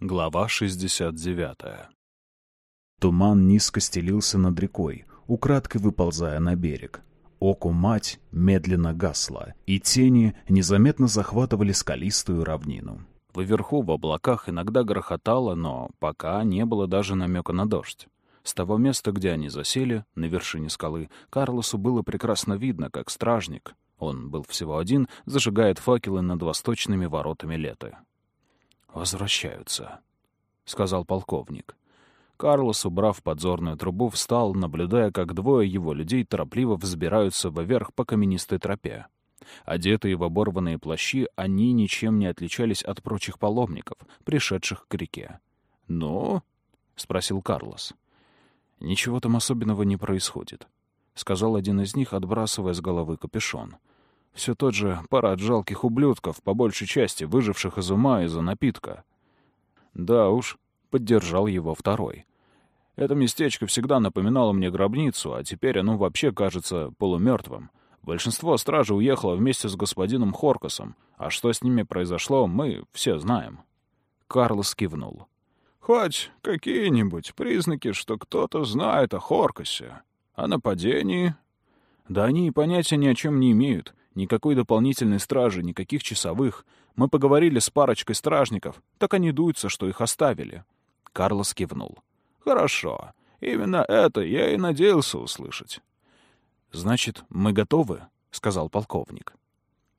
Глава 69 Туман низко стелился над рекой, украдкой выползая на берег. Оку мать медленно гасла, и тени незаметно захватывали скалистую равнину. Вверху в облаках иногда грохотало, но пока не было даже намека на дождь. С того места, где они засели, на вершине скалы, Карлосу было прекрасно видно, как стражник, он был всего один, зажигает факелы над восточными воротами леты. «Возвращаются», — сказал полковник. Карлос, убрав подзорную трубу, встал, наблюдая, как двое его людей торопливо взбираются вверх по каменистой тропе. Одетые в оборванные плащи, они ничем не отличались от прочих паломников, пришедших к реке. «Ну?» — спросил Карлос. «Ничего там особенного не происходит», — сказал один из них, отбрасывая с головы капюшон. Все тот же парад жалких ублюдков, по большей части выживших из ума из-за напитка. Да уж, поддержал его второй. Это местечко всегда напоминало мне гробницу, а теперь оно вообще кажется полумертвым. Большинство стражи уехало вместе с господином Хоркасом, а что с ними произошло, мы все знаем. Карлос кивнул. «Хоть какие-нибудь признаки, что кто-то знает о Хоркасе, о нападении?» «Да они и понятия ни о чем не имеют. Никакой дополнительной стражи, никаких часовых. Мы поговорили с парочкой стражников, так они дуются, что их оставили». Карлос кивнул. «Хорошо. Именно это я и надеялся услышать». «Значит, мы готовы?» — сказал полковник.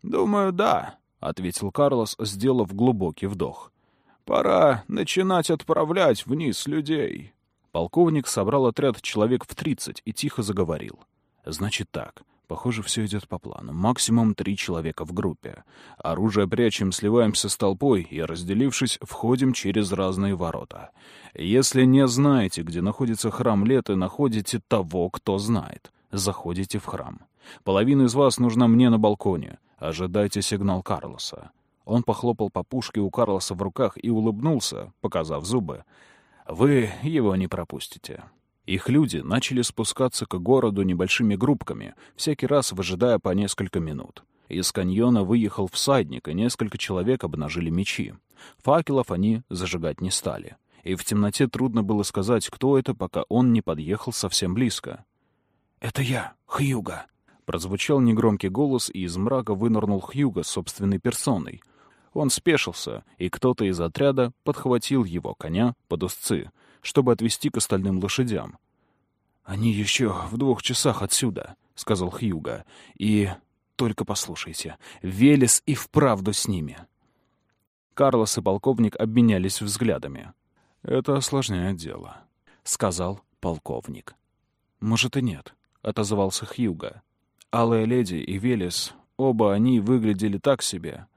«Думаю, да», — ответил Карлос, сделав глубокий вдох. «Пора начинать отправлять вниз людей». Полковник собрал отряд человек в тридцать и тихо заговорил. «Значит так. Похоже, все идет по плану. Максимум три человека в группе. Оружие прячем, сливаемся с толпой и, разделившись, входим через разные ворота. Если не знаете, где находится храм Леты, находите того, кто знает. Заходите в храм. Половина из вас нужна мне на балконе. Ожидайте сигнал Карлоса. Он похлопал по пушке у Карлоса в руках и улыбнулся, показав зубы. Вы его не пропустите. Их люди начали спускаться к городу небольшими группками, всякий раз выжидая по несколько минут. Из каньона выехал всадник, и несколько человек обнажили мечи. Факелов они зажигать не стали. И в темноте трудно было сказать, кто это, пока он не подъехал совсем близко. «Это я, Хьюга!» Прозвучал негромкий голос, и из мрака вынырнул Хьюга собственной персоной. Он спешился, и кто-то из отряда подхватил его коня под узцы, чтобы отвезти к остальным лошадям. «Они еще в двух часах отсюда», — сказал Хьюга. «И только послушайте, Велес и вправду с ними». Карлос и полковник обменялись взглядами. «Это осложняет дело», — сказал полковник. «Может и нет», — отозвался Хьюга. «Алая леди и Велес, оба они выглядели так себе.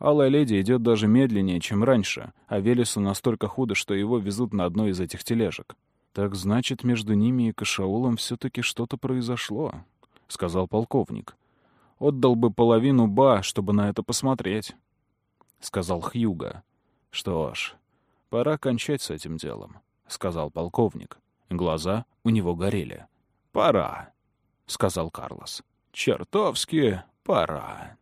Алая леди идет даже медленнее, чем раньше, а Велесу настолько худо, что его везут на одной из этих тележек. «Так значит, между ними и Кашаулом все-таки что-то произошло», — сказал полковник. «Отдал бы половину ба, чтобы на это посмотреть», — сказал Хьюга. «Что ж, пора кончать с этим делом», — сказал полковник. Глаза у него горели. «Пора», — сказал Карлос. «Чертовски пора».